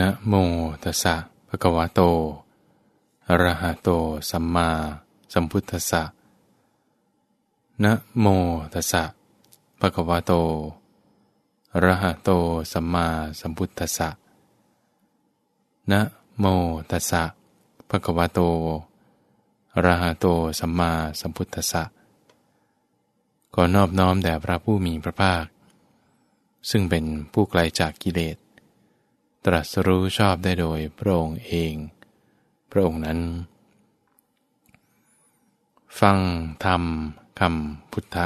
นะโมตัสสะภะคะวะโตอะระหะโต สัมมาสัมพุทธัสสะนะโมตัสสะภะคะวะโตอะระหะโต สัมมาสัมพุทธัสสะนะโมตัสสะภะคะวะโตอะระหะโต สัมมาสัมพุทธัสสะขอนอบน้อมแด่พระผู้มีพระภาค ซึ่งเป็นผู้ไกลจากกิเลส ตรัสรู้ชอบได้โดยพระองค์เอง พระองค์นั้น ฟังธรรมคำพุทธ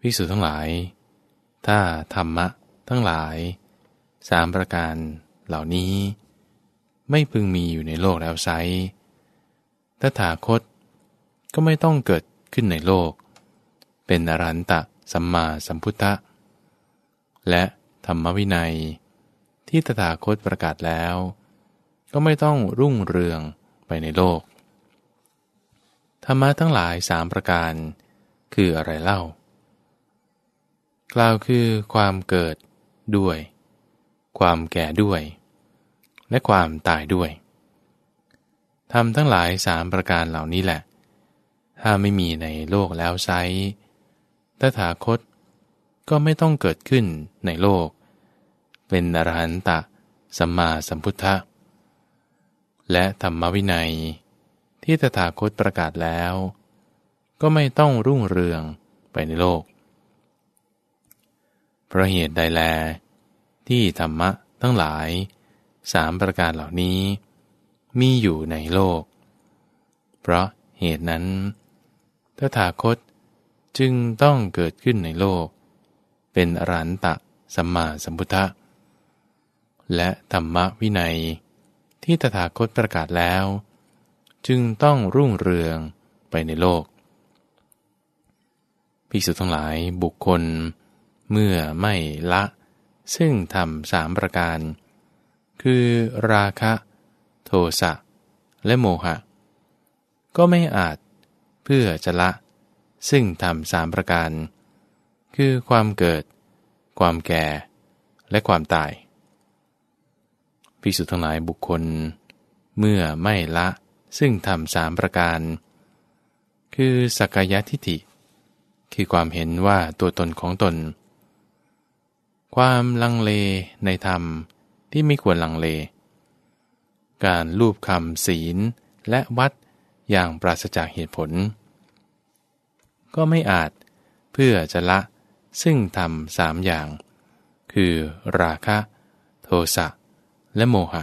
พิสุทั้งหลาย ถ้าธรรมะทั้งหลายสามประการเหล่านี้ ไม่พึงมีอยู่ในโลกแล้วไซตถาคตก็ไม่ต้องเกิดขึ้นในโลก เป็นอรันตะสัมมาสัมพุทธะ และ ธรรมวินัย ที่ตถาคตประกาศแล้ว ก็ไม่ต้องรุ่งเรืองไปในโลก ธรรมะทั้งหลายสามประการ คืออะไรเล่า กล่าวคือความเกิดด้วย ความแก่ด้วย และความตายด้วยทำทั้งหลายสามประการเหล่านี้แหละ ถ้าไม่มีในโลกแล้วไซตถาคต ก็ไม่ต้องเกิดขึ้นในโลก เป็นอรหันตะสัมมาสัมพุทธะ และธรรมวินัย ที่ตถาคตประกาศแล้ว ก็ไม่ต้องรุ่งเรืองไปในโลก เพราะเหตุใดแล ที่ธรรมะทั้งหลายสามประการเหล่านี้ มีอยู่ในโลก เพราะเหตุนั้น ตถาคตจึงต้องเกิดขึ้นในโลก เป็นอรันตะสัมมาสัมพุทธะและธรรมวินัย ที่ตถาคตประกาศแล้ว จึงต้องรุ่งเรืองไปในโลกภิกษุทั้งหลายบุคคล เมื่อไม่ละ ซึ่งทำสามประการ คือราคะ โทสะ และโมหะ ก็ไม่อาจเพื่อจะละ ซึ่งทำสามประการ คือความเกิด ความแก่ และความตายภิกษุทั้งหลายบุคคล เมื่อไม่ละซึ่งทำสามประการ คือสักกายทิฏฐิ คือความเห็นว่าตัวตนของตน ความลังเลในธรรมที่ไม่ควรลังเล การรูปคำศีลและวัดอย่างปราศจากเหตุผล ก็ไม่อาจเพื่อจะละ ซึ่งทำสามอย่าง คือราคะ โทสะ และโมหะ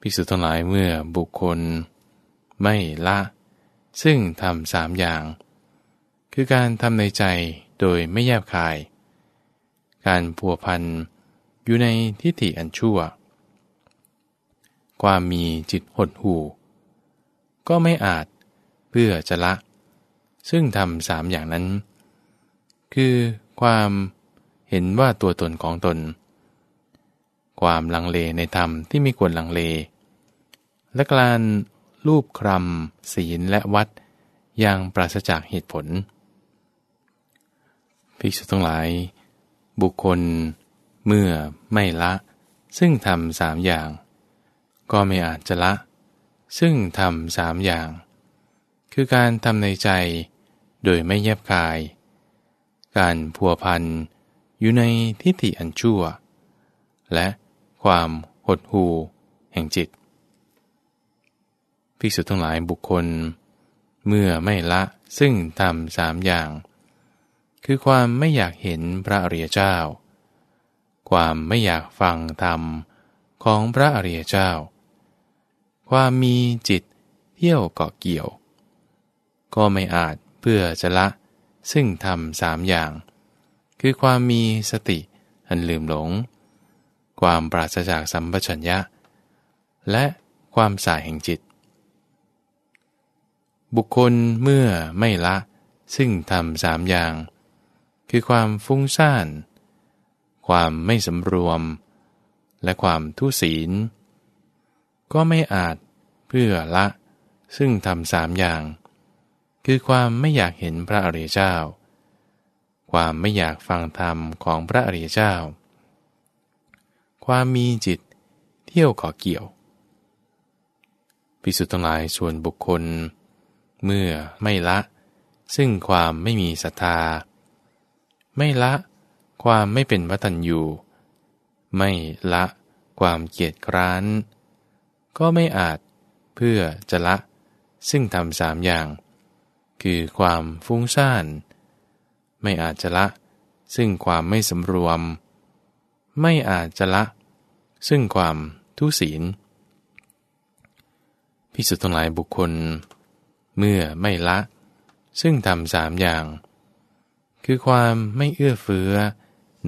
ภิกษุทั้งหลายเมื่อบุคคล ไม่ละ ซึ่งทำสามอย่าง คือการทำในใจโดยไม่แยบคาย การผัวพันอยู่ในทิฏฐิอันชั่ว ความมีจิตหดหู่ ก็ไม่อาจเพื่อจะละ ซึ่งทำสามอย่างนั้น คือความเห็นว่าตัวตนของตน ความลังเลในธรรมที่ไม่ควรลังเล และการรูปครำศีลและวัดอย่างปราศจากเหตุผล ภิกษุทั้งหลาย บุคคล เมื่อไม่ละ ซึ่งทำสามอย่าง ก็ไม่อาจจะละ ซึ่งทำสามอย่าง คือการทำในใจโดยไม่แยบคาย การพัวพันอยู่ในทิฏฐิอันชั่ว และความหดหู่แห่งจิตภิกษุทั้งหลายบุคคล เมื่อไม่ละซึ่งทำสามอย่าง คือความไม่อยากเห็นพระอริยเจ้า ความไม่อยากฟังธรรมของพระอริยเจ้า ความมีจิตเที่ยวเกาะเกี่ยว ก็ไม่อาจเพื่อจะละ ซึ่งทำสามอย่าง คือความมีสติอันลืมหลง ความปราศจากสัมปชัญญะ และความสายแห่งจิต บุคคลเมื่อไม่ละ ซึ่งทำสามอย่าง คือความฟุ้งซ่าน ความไม่สำรวม และความทุศีล ก็ไม่อาจเพื่อละ ซึ่งทำสามอย่าง คือความไม่อยากเห็นพระอริยเจ้า ความไม่อยากฟังธรรมของพระอริยเจ้า ความมีจิตเที่ยวก่อเกี่ยวพิสุทธิ์ทั้งหลายส่วนบุคคล เมื่อไม่ละ ซึ่งความไม่มีศรัทธา ไม่ละ ความไม่เป็นวัตัญญูไม่ละความเกียจคร้าน ก็ไม่อาจเพื่อจะละ ซึ่งทำสามอย่าง คือความฟุ้งซ่าน ไม่อาจจะละ ซึ่งความไม่สำรวม ไม่อาจจะละ ซึ่งความทุศีลพิสุทธ์ทั้งหลายบุคคล เมื่อไม่ละ ซึ่งทำสามอย่าง คือความไม่เอื้อเฟื้อ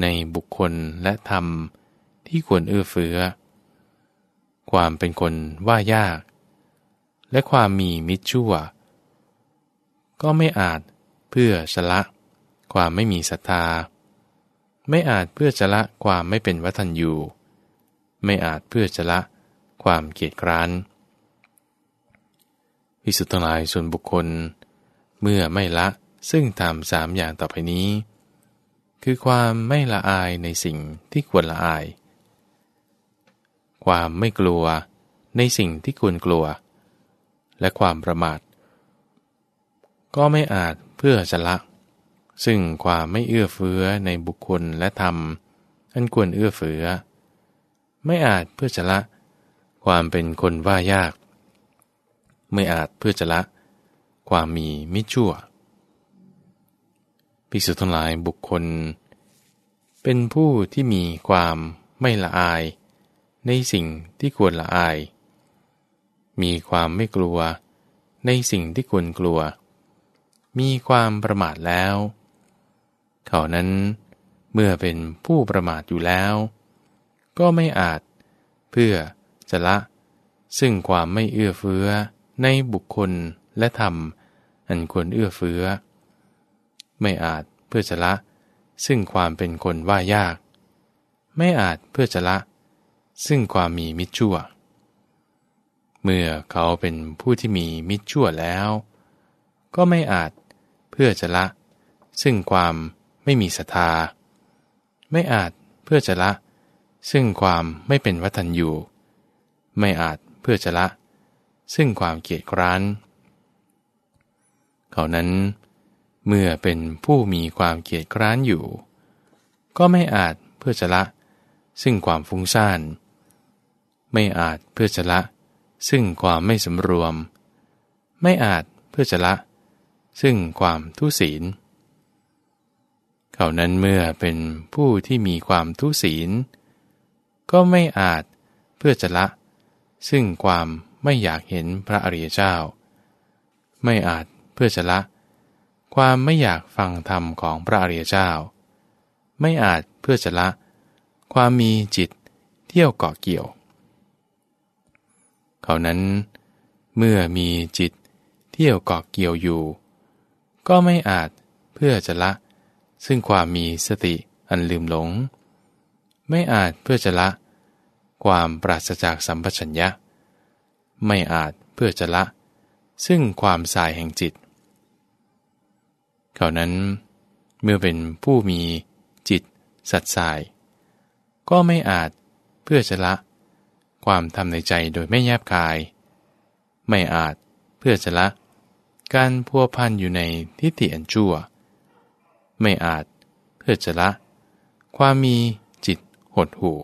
ในบุคคลและธรรมที่ควรเอื้อเฟื้อ ความเป็นคนว่ายาก และความมีมิตรชั่ว ก็ไม่อาจเพื่อชละ ความไม่มีศรัทธา ไม่อาจเพื่อจะละความไม่เป็นวัฒนยูไม่อาจเพื่อจะละความเกียจคร้านพิสุทธิ์ทั้งหลายส่วนบุคคล เมื่อไม่ละซึ่งทำสามอย่างต่อไปนี้ คือความไม่ละอายในสิ่งที่ควรละอาย ความไม่กลัวในสิ่งที่ควรกลัว และความประมาท ก็ไม่อาจเพื่อจะละ ซึ่งความไม่เอื้อเฟื้อในบุคคลและธรรม อันควรเอื้อเฟื้อ ไม่อาจเพื่อจะละ ความเป็นคนว่ายาก ไม่อาจเพื่อจะละ ความมีมิชั่วภิกษุทั้งหลายบุคคล เป็นผู้ที่มีความไม่ละอาย ในสิ่งที่ควรละอาย มีความไม่กลัว ในสิ่งที่ควรกลัว มีความประมาทแล้ว เขานั้นเมื่อเป็นผู้ประมาทอยู่แล้ว ก็ไม่อาจเพื่อจะละ ซึ่งความไม่เอื้อเฟื้อในบุคคลและธรรมอันควรเอื้อเฟื้อ ไม่อาจเพื่อจะละ ซึ่งความเป็นคนว่ายาก ไม่อาจเพื่อจะละ ซึ่งความมีมิจฉั่วเมื่อเขาเป็นผู้ที่มีมิจฉั่วแล้ว ก็ไม่อาจ พื่อจะละ ซึ่งความไม่มีศรัทธา ไม่อาจเพื่อจะละ ซึ่งความไม่เป็นวัฒนอยู่ ไม่อาจเพื่อจะละ ซึ่งความเกียดคร้าน เขานั้นเมื่อเป็นผู้มีความเกียดคร้านอยู่ ก็ไม่อาจเพื่อจะละ ซึ่งความฟุ้งซ่าน ไม่อาจเพื่อจะละ ซึ่งความไม่สำรวม ไม่อาจเพื่อจะละ ซึ่งความทุศีล เขานั้นเมื่อเป็นผู้ที่มีความทุศีล ก็ไม่อาจเพื่อจะละ ซึ่งความไม่อยากเห็นพระอริยเจ้า ไม่อาจเพื่อจะละ ความไม่อยากฟังธรรมของพระอริยเจ้า ไม่อาจเพื่อจะละ ความมีจิตเที่ยวเกาะเกี่ยว เขานั้นเมื่อมีจิตเที่ยวเกาะเกี่ยวอยู่ ก็ไม่อาจเพื่อจะละ ซึ่งความมีสติอันลืมหลง ไม่อาจเพื่อจะละ ความปราศจากสัมปชัญญะ ไม่อาจเพื่อจะละ ซึ่งความสายแห่งจิต เขานั้นเมื่อเป็นผู้มีจิตสัตสาย ก็ไม่อาจเพื่อจะละ ความทำในใจโดยไม่แยบกาย ไม่อาจเพื่อจะละ การพัวพันอยู่ในทิฏฐิอันชั่ว ไม่อาจเพื่อจะละ ความมีจิตหดหู่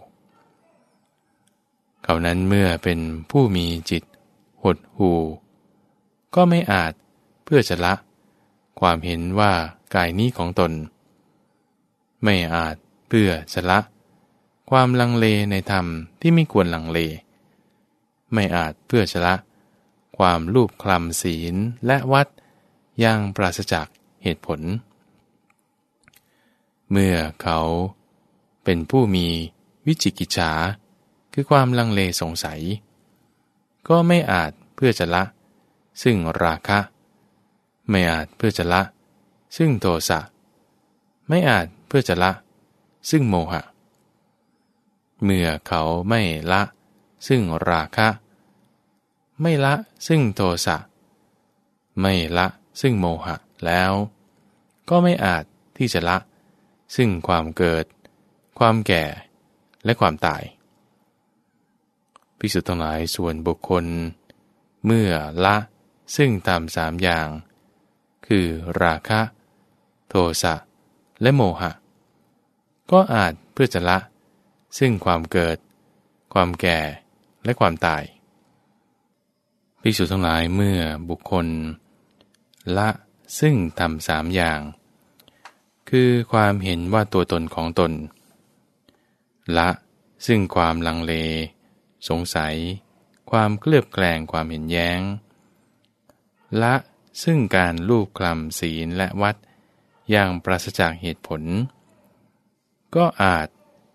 เขานั้นเมื่อเป็นผู้มีจิตหดหูก็ไม่อาจเพื่อจะละ ความเห็นว่ากายนี้ของตน ไม่อาจเพื่อจะละ ความลังเลในธรรมที่ไม่ควรลังเล ไม่อาจเพื่อจะละ ความรูปคลำศีลและวัดอย่างปราศจากเหตุผล เมื่อเขาเป็นผู้มีวิจิกิจฉาคือความลังเลสงสัย ก็ไม่อาจเพื่อจะละ ซึ่งราคะ ไม่อาจเพื่อจะละ ซึ่งโทสะไม่อาจเพื่อจะละ ซึ่งโมหะ เมื่อเขาไม่ละ ซึ่งราคะ ไม่ละซึ่งโทสะไม่ละซึ่งโมหะแล้ว ก็ไม่อาจที่จะละ ซึ่งความเกิด ความแก่ และความตายภิกษุทั้งหลายส่วนบุคคล เมื่อละซึ่งตามสามอย่าง คือราคะ โทสะและโมหะ ก็อาจเพื่อจะละ ซึ่งความเกิด ความแก่และความตาย ภิกษุทั้งหลายเมื่อบุคคล ละซึ่งทำสามอย่าง คือความเห็นว่าตัวตนของตน ละซึ่งความลังเล สงสัย ความเคลือบแกลงความเห็นแย้ง ละซึ่งการลูกคลำศีลและวัดอย่างปราศจากเหตุผล ก็อาจ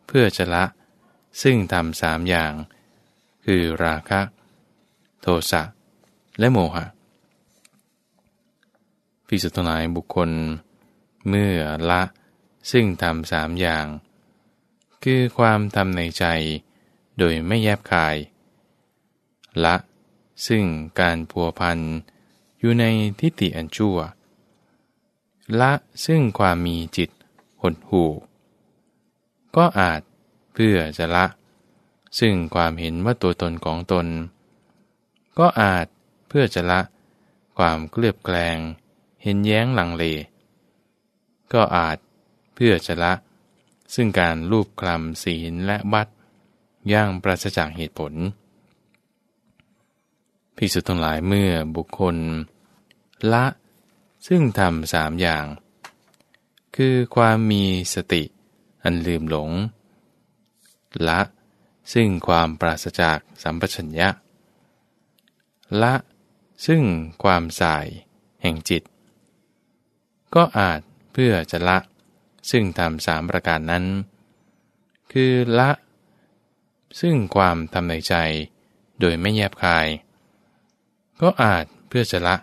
เพื่อจะละ ซึ่งทำสามอย่าง คือราคะ โทสะ และโมหะพิสุทธิ์หลายบุคคล เมื่อละซึ่งทำสามอย่าง คือความทำในใจ โดยไม่แยบคาย ละ ซึ่งการพัวพันอยู่ในทิฏฐิอันชั่ว ละซึ่งความมีจิตหดหู่ ก็อาจเพื่อจะละ ซึ่งความเห็นว่าตัวตนของตน ก็อาจ เพื่อจะละ ความเคลือบแคลง เห็นแย้งหลังเล ก็อาจเพื่อจะละ ซึ่งการรูปคลำศีลและบัตรย่างปราศจากเหตุผลพิสุทั้งหลายเมื่อบุคคล ละ ซึ่งทำสามอย่าง คือความมีสติ อันลืมหลง ละ ซึ่งความปราศจากสัมปชัญญะ ละ ซึ่งความสายแห่งจิต ก็อาจเพื่อจะละ ซึ่งทำสามประการนั้น คือละ ซึ่งความทำในใจโดยไม่แยบคาย ก็อาจเพื่อจะละ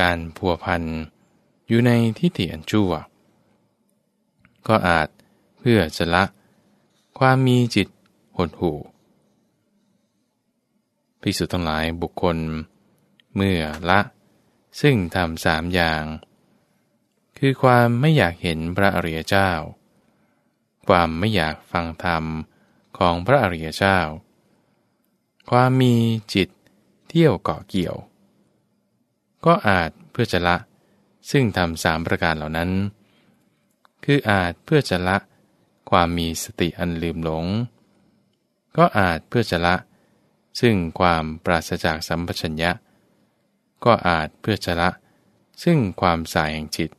การพัวพันอยู่ในทิฏฐิอันชั่ว ก็อาจเพื่อจะละ ความมีจิตหดหู่พิสุทั้งหลายบุคคล เมื่อละ ซึ่งทำสามอย่าง คือความไม่อยากเห็นพระอริยเจ้า ความไม่อยากฟังธรรมของพระอริยเจ้า ความมีจิตเที่ยวเกาะเกี่ยว ก็อาจเพื่อจะละ ซึ่งทำสามประการเหล่านั้น คืออาจเพื่อจะละ ความมีสติอันลืมหลง ก็อาจเพื่อจะละ ซึ่งความปราศจากสัมปชัญญะ ก็อาจเพื่อจะละ ซึ่งความสายแห่งจิต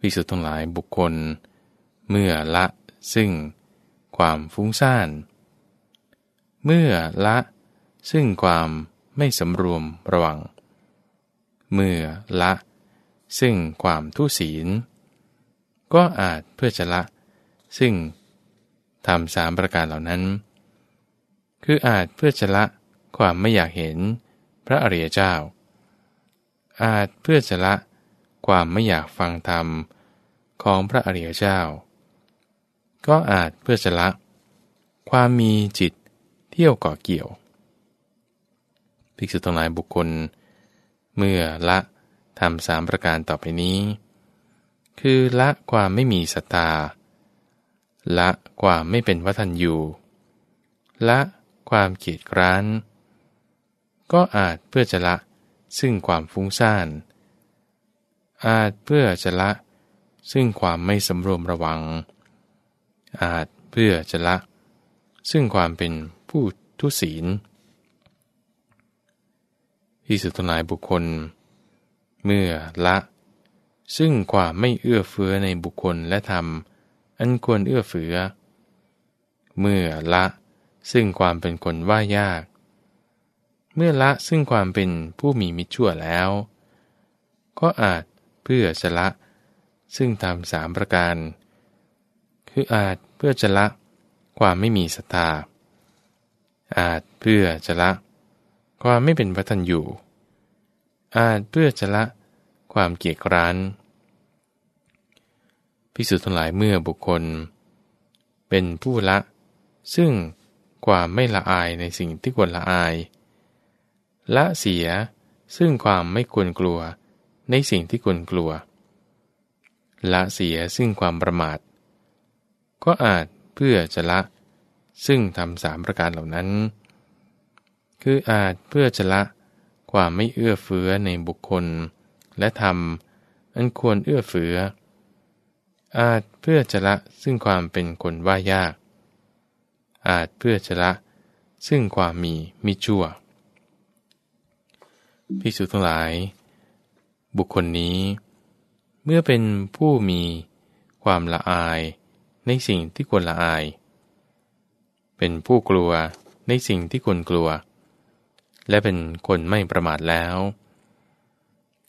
วิสุทธ์ทั้งหลายบุคคล เมื่อละ ซึ่ง ความฟุ้งซ่าน เมื่อละ ซึ่งความไม่สำรวมระวัง เมื่อละ ซึ่งความทุศีล ก็อาจเพื่อจะละ ซึ่งทำสามประการเหล่านั้น คืออาจเพื่อจะละความไม่อยากเห็น พระอริยเจ้า อาจเพื่อจะละความไม่อยากฟังธรรมของพระอริยเจ้า ก็อาจเพื่อจะละ ความมีจิตเที่ยวก่อเกี่ยว ภิกษุทั้งหลายบุคคล เมื่อละทำสามประการต่อไปนี้ คือละความไม่มีศรัทธาละความไม่เป็นวัฏันยูละความเกียดคร้าน ก็อาจเพื่อจะละซึ่งความฟุ้งซ่าน อาจเพื่อจะละ ซึ่งความไม่สำรวมระวัง อาจเพื่อจะละ ซึ่งความเป็นผู้ทุศีลที่สุดทนายบุคคล เมื่อละ ซึ่งความไม่เอื้อเฟื้อในบุคคลและธรรม อันควรเอื้อเฟื้อ เมื่อละ ซึ่งความเป็นคนว่ายาก เมื่อละซึ่งความเป็นผู้มีมิจฉาแล้ว ก็อาจเพื่อจะละ ซึ่งทำสามประการ คืออาจเพื่อจะละความไม่มีศรัทธา อาจเพื่อจะละ ความไม่เป็นวัตัญญูอาจเพื่อจะละความเกียจคร้านพิสุทธิ์ทั้งหลายเมื่อบุคคล เป็นผู้ละ ซึ่งความไม่ละอายในสิ่งที่ควรละอาย ละเสียซึ่งความไม่ควรกลัวในสิ่งที่ควรกลัว ละเสียซึ่งความประมาท ก็อาจเพื่อจะละ ซึ่งทำสามประการเหล่านั้น คืออาจเพื่อจะละความไม่เอื้อเฟื้อในบุคคล และทำอันควรเอื้อเฟื้อ อาจเพื่อจะละซึ่งความเป็นคนว่ายาก อาจเพื่อจะละ ซึ่งความมีมิชั่ว พิสุทั้งหลาย บุคคลนี้ เมื่อเป็นผู้มีความละอายในสิ่งที่ควรละอาย เป็นผู้กลัวในสิ่งที่ควรกลัว และเป็นคนไม่ประมาทแล้ว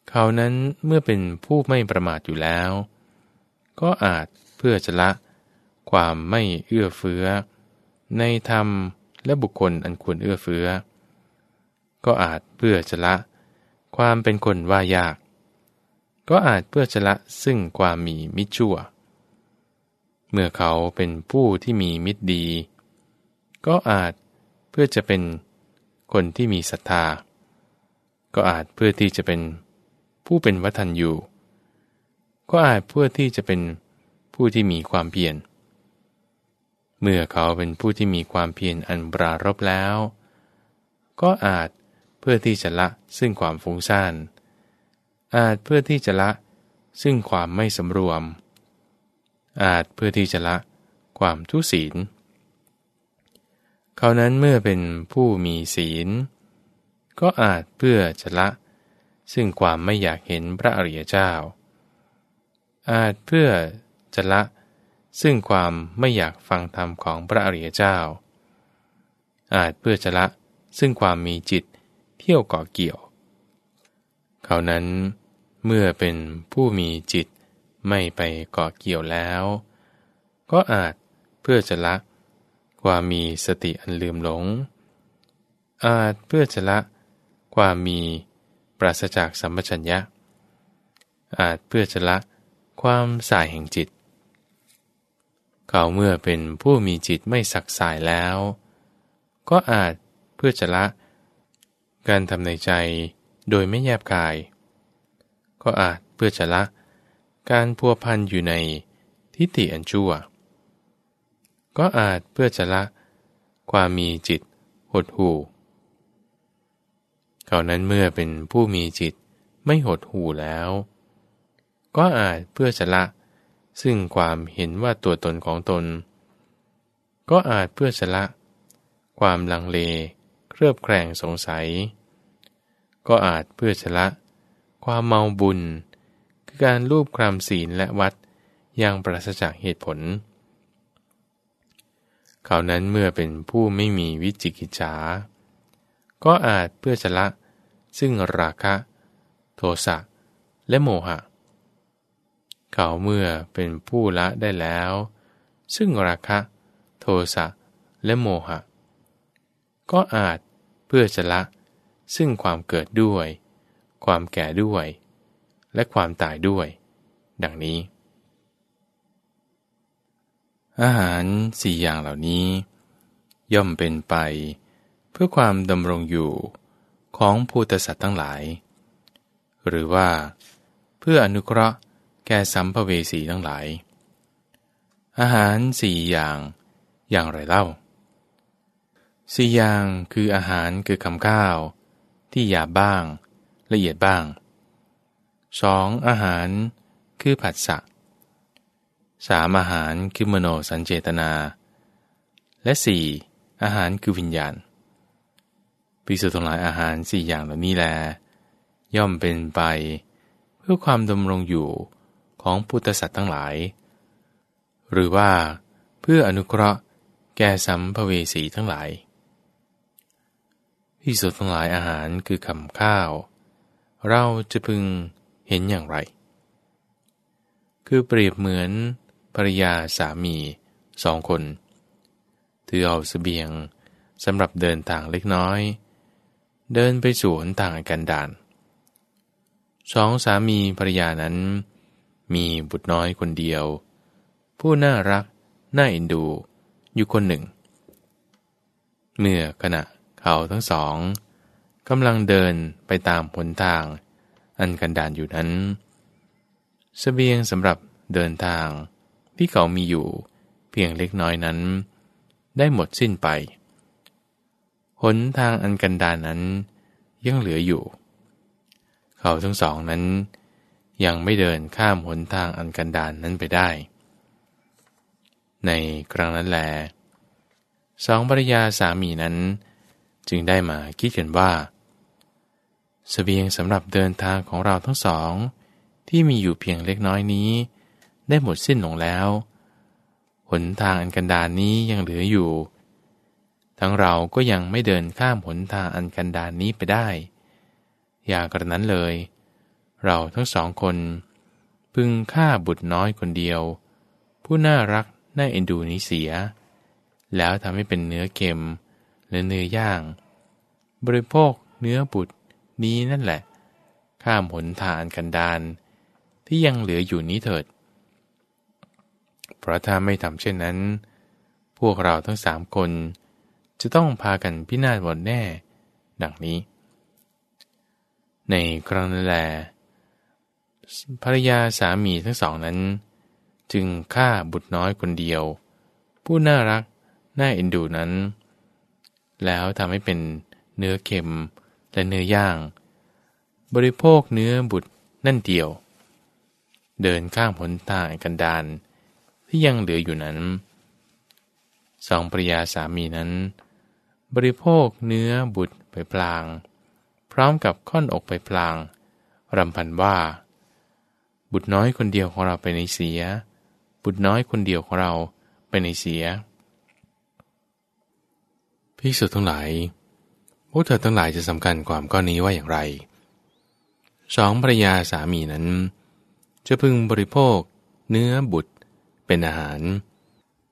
เขานั้นเมื่อเป็นผู้ไม่ประมาทอยู่แล้ว ก็อาจเพื่อจะละ ความไม่เอื้อเฟื้อ ในธรรมและบุคคลอันควรเอื้อเฟื้อ ก็อาจเพื่อจะละ ความเป็นคนว่ายาก ก็อาจเพื่อจะละซึ่งความมีมิจชั่วเมื่อเขาเป็นผู้ที่มีมิตรดี ก็อาจเพื่อจะเป็นคนที่มีศรัทธา ก็อาจเพื่อที่จะเป็นผู้เป็นวัฒนอยู่ ก็อาจเพื่อที่จะเป็นผู้ที่มีความเพียร เมื่อเขาเป็นผู้ที่มีความเพียรอันปรารบแล้ว ก็อาจเพื่อที่จะละซึ่งความฟุ้งซ่าน อาจเพื่อที่จะละซึ่งความไม่สำรวม อาจเพื่อที่จะละความทุศีล เขานั้นเมื่อเป็นผู้มีศีล ก็อาจเพื่อจะละ ซึ่งความไม่อยากเห็นพระอริยเจ้า อาจเพื่อจะละ ซึ่งความไม่อยากฟังธรรมของพระอริยเจ้า อาจเพื่อจะละซึ่งความมีจิต เที่ยวก่อเกี่ยว เขานั้นเมื่อเป็นผู้มีจิตไม่ไปก่อเกี่ยวแล้ว ก็อาจเพื่อจะละความมีสติอันลืมหลง อาจเพื่อจะละความมีปราศจากสัมปชัญญะ อาจเพื่อจะละความสายแห่งจิต เขาเมื่อเป็นผู้มีจิตไม่สักสายแล้ว ก็อาจเพื่อจะละ การทำในใจโดยไม่แยบกาย ก็อาจเพื่อจะละ การพัวพันอยู่ในทิฏฐิอันชั่ว ก็อาจเพื่อจะละ ความมีจิตหดหู่เขานั้นเมื่อเป็นผู้มีจิตไม่หดหู่แล้ว ก็อาจเพื่อจะละ ซึ่งความเห็นว่าตัวตนของตน ก็อาจเพื่อจะละ ความลังเล เครือบแคลงสงสัย ก็อาจเพื่อชละ ความเมาบุญ คือการรูปครามศีลและวัดอย่างปราศจากเหตุผล เขานั้นเมื่อเป็นผู้ไม่มีวิจิกิจฉา ก็อาจเพื่อชละ ซึ่งราคะ โทสะและโมหะ เขาเมื่อเป็นผู้ละได้แล้ว ซึ่งราคะ โทสะและโมหะ ก็อาจเพื่อจะละ ซึ่งความเกิดด้วย ความแก่ด้วย และความตายด้วย ดังนี้ อาหารสี่อย่างเหล่านี้ ย่อมเป็นไป เพื่อความดำรงอยู่ของภูตสัตว์ทั้งหลาย หรือว่า เพื่ออนุเคราะห์แก่สัมภเวสีทั้งหลาย อาหารสี่อย่างอย่างไรเล่า สี่อย่างคืออาหารคือคำข้าว ที่หยาบบ้าง ละเอียดบ้างสองอาหารคือผัสสะสามอาหารคือมโนสัญเจตนา และสี่อาหารคือวิญญาณปิสุทธิ์หลายอาหารสี่อย่างเหล่านี้แล ย่อมเป็นไป เพื่อความดำรงอยู่ของพุทธสัตว์ทั้งหลาย หรือว่าเพื่ออนุเคราะห์แก่สัมภเวสีทั้งหลาย ที่สุดทั้งหลายอาหารคือคำข้าว เราจะพึงเห็นอย่างไร คือเปรียบเหมือนภรยาสามีสองคนถือเอาสเสบียงสำหรับเดินทางเล็กน้อย เดินไปสู่หนทางกันดานสองสามีภรยานั้น มีบุตรน้อยคนเดียว ผู้น่ารัก น่าเอ็นดู อยู่คนหนึ่ง เมื่อขณะ เขาทั้งสองกำลังเดินไปตามหนทาง อันกันดานอยู่นั้นสเสบียงสำหรับเดินทางที่เขามีอยู่เพียงเล็กน้อยนั้น ได้หมดสิ้นไป หนทางอันกันดานนั้นยังเหลืออยู่ เขาทั้งสองนั้น ยังไม่เดินข้ามหนทางอันกันดานนั้นไปได้ ในครั้งนั้นแลสองภรรยาสามีนั้น จึงได้มาคิดกันว่าสเสบียงสำหรับเดินทางของเราทั้งสอง ที่มีอยู่เพียงเล็กน้อยนี้ ได้หมดสิ้นลงแล้วหนทางอันกันดานนี้ยังเหลืออยู่ ทั้งเราก็ยังไม่เดินข้ามหนทางอันกันดานนี้ไปได้ อย่ากระนั้นเลย เราทั้งสองคน พึงฆ่าบุตรน้อยคนเดียว ผู้น่ารักน่าเอ็นดูนี้เสีย แล้วทำให้เป็นเนื้อเค็ม หรือเนื้อย่าง บริโภคเนื้อบุตรนี้นั่นแหละ ข้ามหนทางกันดานที่ยังเหลืออยู่นี้เถิด เพราะถ้าไม่ทำเช่นนั้น พวกเราทั้งสามคน จะต้องพากันพินาศหมดแน่ ดังนี้ ในครั้งนั้นแลภรรยาสามีทั้งสองนั้น จึงฆ่าบุตรน้อยคนเดียว ผู้น่ารัก น่าเอ็นดูนั้น แล้วทำให้เป็นเนื้อเค็มและเนื้อย่าง บริโภคเนื้อบุตรนั่นเดียว เดินข้ามผลทางกันดานที่ยังเหลืออยู่นั้นสองปริยาสามีนั้น บริโภคเนื้อบุตรไปพลาง พร้อมกับค่อนอกไปพลางรำพันว่า บุตรน้อยคนเดียวของเราไปในเสีย บุตรน้อยคนเดียวของเราไปในเสีย พิสุทั้งหลายพวกเธอทั้งหลายจะสำคัญความก้อนนี้ว่าอย่างไรสองภรรยาสามีนั้น จะพึงบริโภค เนื้อบุตร เป็นอาหาร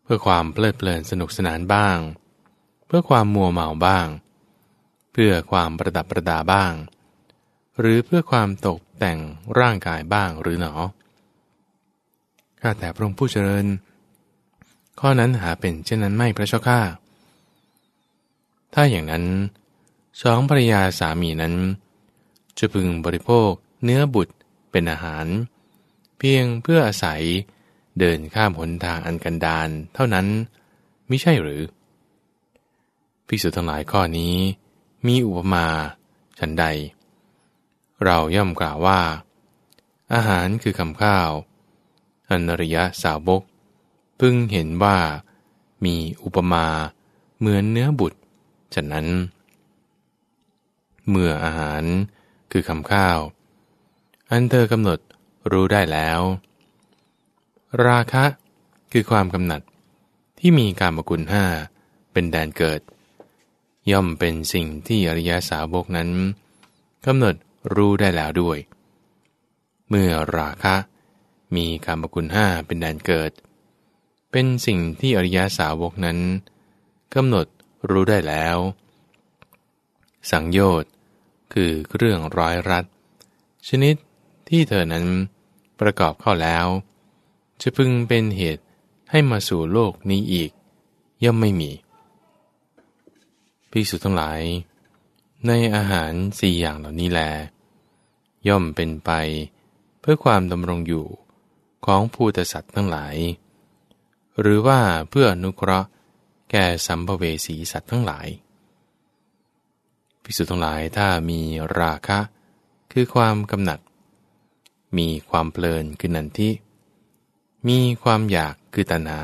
เพื่อความเพลิดเพลินสนุกสนานบ้าง เพื่อความมัวเมาบ้าง เพื่อความประดับประดาบ้าง หรือเพื่อความตกแต่งร่างกายบ้างหรือหนอข้าแต่พระองค์ผู้เจริญ ข้อนั้นหาเป็นเช่นนั้นไม่พระเจ้าข้า ถ้าอย่างนั้นสองภรรยาสามีนั้น จะพึงบริโภคเนื้อบุตรเป็นอาหาร เพียงเพื่ออาศัยเดินข้ามหนทางอันกันดานเท่านั้นไม่ใช่หรือพิสุทั้งหลายข้อนี้ มีอุปมาฉันใด เราย่อมกล่าวว่า อาหารคือคำข้าวอันริยะสาวก พึงเห็นว่ามีอุปมาเหมือนเนื้อบุตร ฉะนั้น เมื่ออาหารคือคำข้าว อันเธอกำหนดรู้ได้แล้ว ราคะคือความกำหนัดที่มีการมกุลห้าเป็นแดนเกิด ย่อมเป็นสิ่งที่อริยสาวกนั้นกำหนดรู้ได้แล้วด้วย เมื่อราคะมีกามกุลห้าเป็นแดนเกิด เป็นสิ่งที่อริยสาวกนั้นกำหนด รู้ได้แล้ว สังโยชน์คือเรื่องร้อยรัด ชนิดที่เธอนั้นประกอบเข้าแล้ว จะพึงเป็นเหตุให้มาสู่โลกนี้อีก ย่อมไม่มีพิสุทั้งหลาย ในอาหารสี่อย่างเหล่านี้แล ย่อมเป็นไปเพื่อความดำรงอยู่ของภูตสัตว์ทั้งหลาย หรือว่าเพื่ออนุเคราะห์ แก่สัมภเวสีสัตว์ทั้งหลายภิกษุทั้งหลายถ้ามีราคะ คือความกำหนัด มีความเพลินคือนันทิ มีความอยากคือตัณหา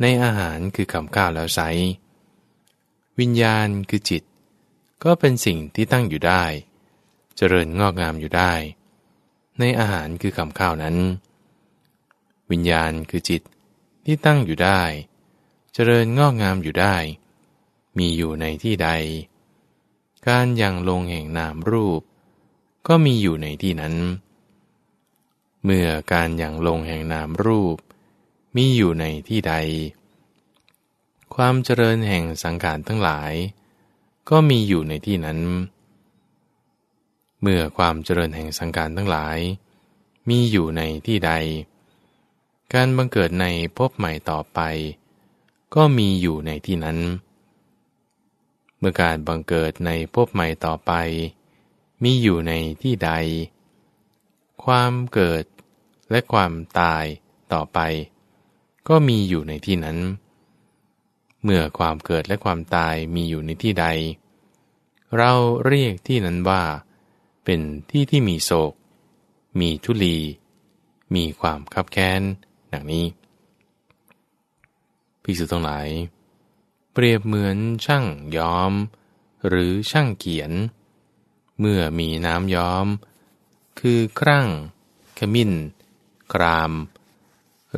ในอาหารคือคำข้าวแล้วไซวิญญาณคือจิต ก็เป็นสิ่งที่ตั้งอยู่ได้ เจริญงอกงามอยู่ได้ ในอาหารคือคำข้าวนั้น วิญญาณคือจิตที่ตั้งอยู่ได้เจริญงอกงามอยู่ได้ มีอยู่ในที่ใด การยังลงแห่งนามรูป ก็มีอยู่ในที่นั้น เมื่อการยังลงแห่งนามรูป มีอยู่ในที่ใด ความเจริญแห่งสังขารทั้งหลาย ก็มีอยู่ในที่นั้น เมื่อความเจริญแห่งสังขารทั้งหลาย มีอยู่ในที่ใด การบังเกิดในภพใหม่ต่อไป ก็มีอยู่ในที่นั้น เมื่อการบังเกิดในภพใหม่ต่อไป มีอยู่ในที่ใด ความเกิดและความตายต่อไป ก็มีอยู่ในที่นั้น เมื่อความเกิดและความตายมีอยู่ในที่ใด เราเรียกที่นั้นว่า เป็นที่ที่มีโศก มีทุลี มีความคับแค้นดังนี้ พิสุทั้งหลาย เปรียบเหมือนช่างย้อม หรือช่างเขียน เมื่อมีน้ำย้อม คือครั่ง ขมิ้น กราม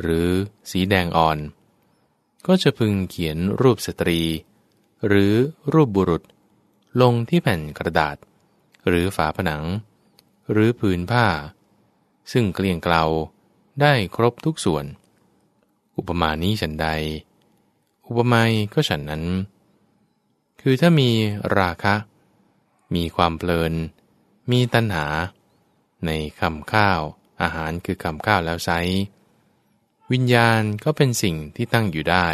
หรือสีแดงอ่อน ก็จะพึงเขียนรูปสตรี หรือรูปบุรุษ ลงที่แผ่นกระดาษ หรือฝาผนัง หรือผืนผ้า ซึ่งเกลี่ยงเกลาได้ครบทุกส่วน อุปมานี้ฉันใด อุปมาก็ฉันนั้น คือถ้ามีราคะ มีความเพลิน มีตัณหา ในคำข้าว อาหารคือคำข้าวแล้วไซวิญญาณก็เป็นสิ่งที่ตั้งอยู่ได้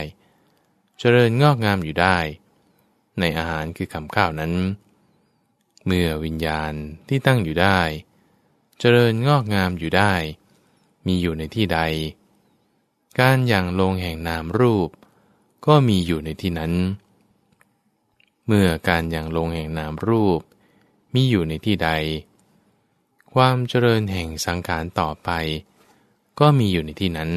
เจริญงอกงามอยู่ได้ ในอาหารคือคำข้าวนั้น เมื่อวิญญาณที่ตั้งอยู่ได้ เจริญงอกงามอยู่ได้ มีอยู่ในที่ใด การอย่างลงแห่งนามรูป ก็มีอยู่ในที่นั้น เมื่อการอย่างลงแห่งนามรูป มีอยู่ในที่ใด ความเจริญแห่งสังขารต่อไป ก็มีอยู่ในที่นั้น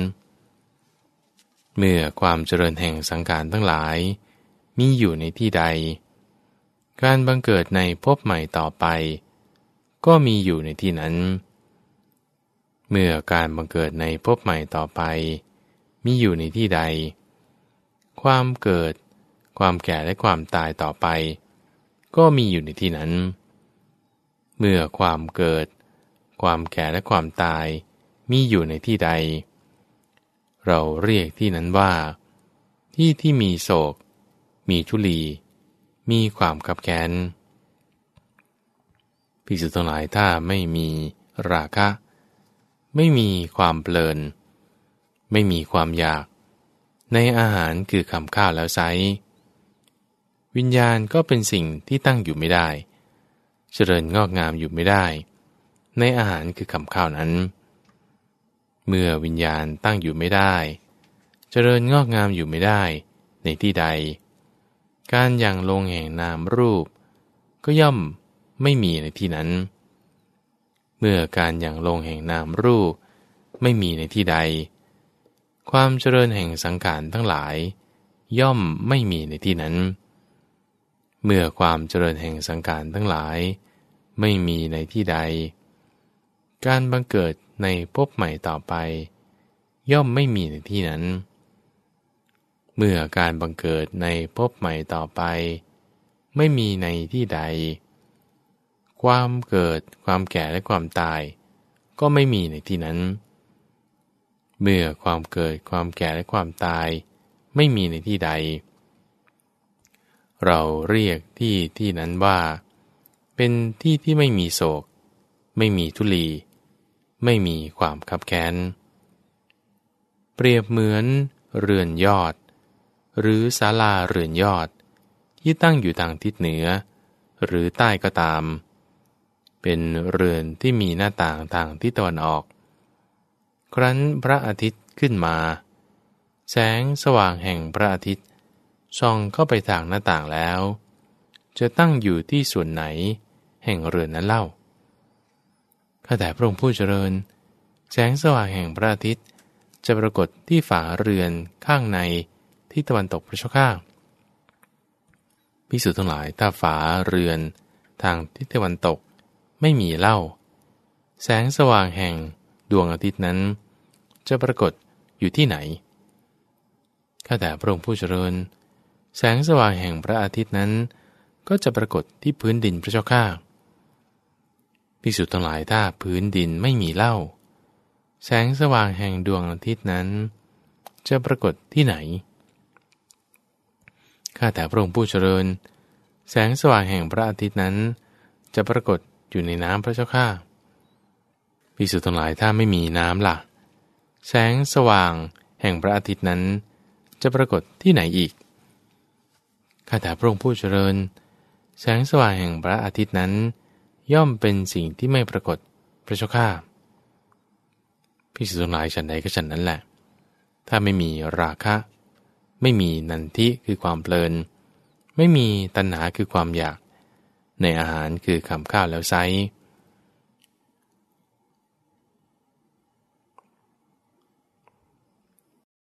เมื่อความเจริญแห่งสังขารทั้งหลาย มีอยู่ในที่ใด การบังเกิดในภพใหม่ต่อไป ก็มีอยู่ในที่นั้น เมื่อการบังเกิดในภพใหม่ต่อไป มีอยู่ในที่ใด ความเกิด ความแก่และความตายต่อไป ก็มีอยู่ในที่นั้น เมื่อความเกิด ความแก่และความตายมีอยู่ในที่ใด เราเรียกที่นั้นว่า ที่ที่มีโศก มีทุลี มีความขับแค้นพิสุทั้งหลายถ้าไม่มีราคะ ไม่มีความเพลิน ไม่มีความอยาก ในอาหารคือคำข้าวแล้วไซวิญญาณก็เป็นสิ่งที่ตั้งอยู่ไม่ได้ เจริญงอกงามอยู่ไม่ได้ ในอาหารคือคำข้าวนั้น เมื่อวิญญาณตั้งอยู่ไม่ได้ เจริญงอกงามอยู่ไม่ได้ ในที่ใด การอย่างลงแห่งนามรูป ก็ย่อมไม่มีในที่นั้น เมื่อการอย่างลงแห่งนามรูป ไม่มีในที่ใด ความเจริญแห่งสังขารทั้งหลาย ย่อมไม่มีในที่นั้น เมื่อความเจริญแห่งสังขารทั้งหลาย ไม่มีในที่ใด การบังเกิดในภพใหม่ต่อไป ย่อมไม่มีในที่นั้น เมื่อการบังเกิดในภพใหม่ต่อไป ไม่มีในที่ใด ความเกิดความแก่และความตาย ก็ไม่มีในที่นั้นเเมื่อความเกิดความแก่และความตาย ไม่มีในที่ใด เราเรียกที่ที่นั้นว่า เป็นที่ที่ไม่มีโศก ไม่มีทุลี ไม่มีความคับแค้น เปรียบเหมือนเรือนยอด หรือศาลาเรือนยอด ที่ตั้งอยู่ทางทิศเหนือ หรือใต้ก็ตาม เป็นเรือนที่มีหน้าต่างทางทิศตะวันออก ครั้นพระอาทิตย์ขึ้นมา แสงสว่างแห่งพระอาทิตย์ส่องเข้าไปทางหน้าต่างแล้ว จะตั้งอยู่ที่ส่วนไหนแห่งเรือนนั้นเล่า ข้าแต่พระองค์ผู้เจริญ แสงสว่างแห่งพระอาทิตย์จะปรากฏที่ฝาเรือนข้างในที่ตะวันตกพระชข้าพิสูจน์ทั้งหลายถ้าฝาเรือนทางทิศตะวันตกไม่มีเล่า แสงสว่างแห่งดวงอาทิตย์นั้น จะปรากฏอยู่ที่ไหน ข้าแต่พระองค์ผู้เจริญ แสงสว่างแห่งพระอาทิตย์นั้น ก็จะปรากฏที่พื้นดินพระเจ้าข้าภิกษุทั้งหลายถ้าพื้นดินไม่มีเล่า แสงสว่างแห่งดวงอาทิตย์นั้น จะปรากฏที่ไหน ข้าแต่พระองค์ผู้เจริญ แสงสว่างแห่งพระอาทิตย์นั้น จะปรากฏอยู่ในน้ำพระเจ้าข้าภิกษุทั้งหลายถ้าไม่มีน้ำล่ะ แสงสว่างแห่งพระอาทิตย์นั้น จะปรากฏที่ไหนอีก ข้าแต่พระองค์ผู้เจริญ แสงสว่างแห่งพระอาทิตย์นั้น ย่อมเป็นสิ่งที่ไม่ปรากฏพระเจ้าข้าพิสุทั้งหลายฉันใดก็ฉันนั้นแหละ ถ้าไม่มีราคะ ไม่มีนันทิคือความเพลิน ไม่มีตัณหาคือความอยาก ในอาหารคือคำข้าวแล้วไซ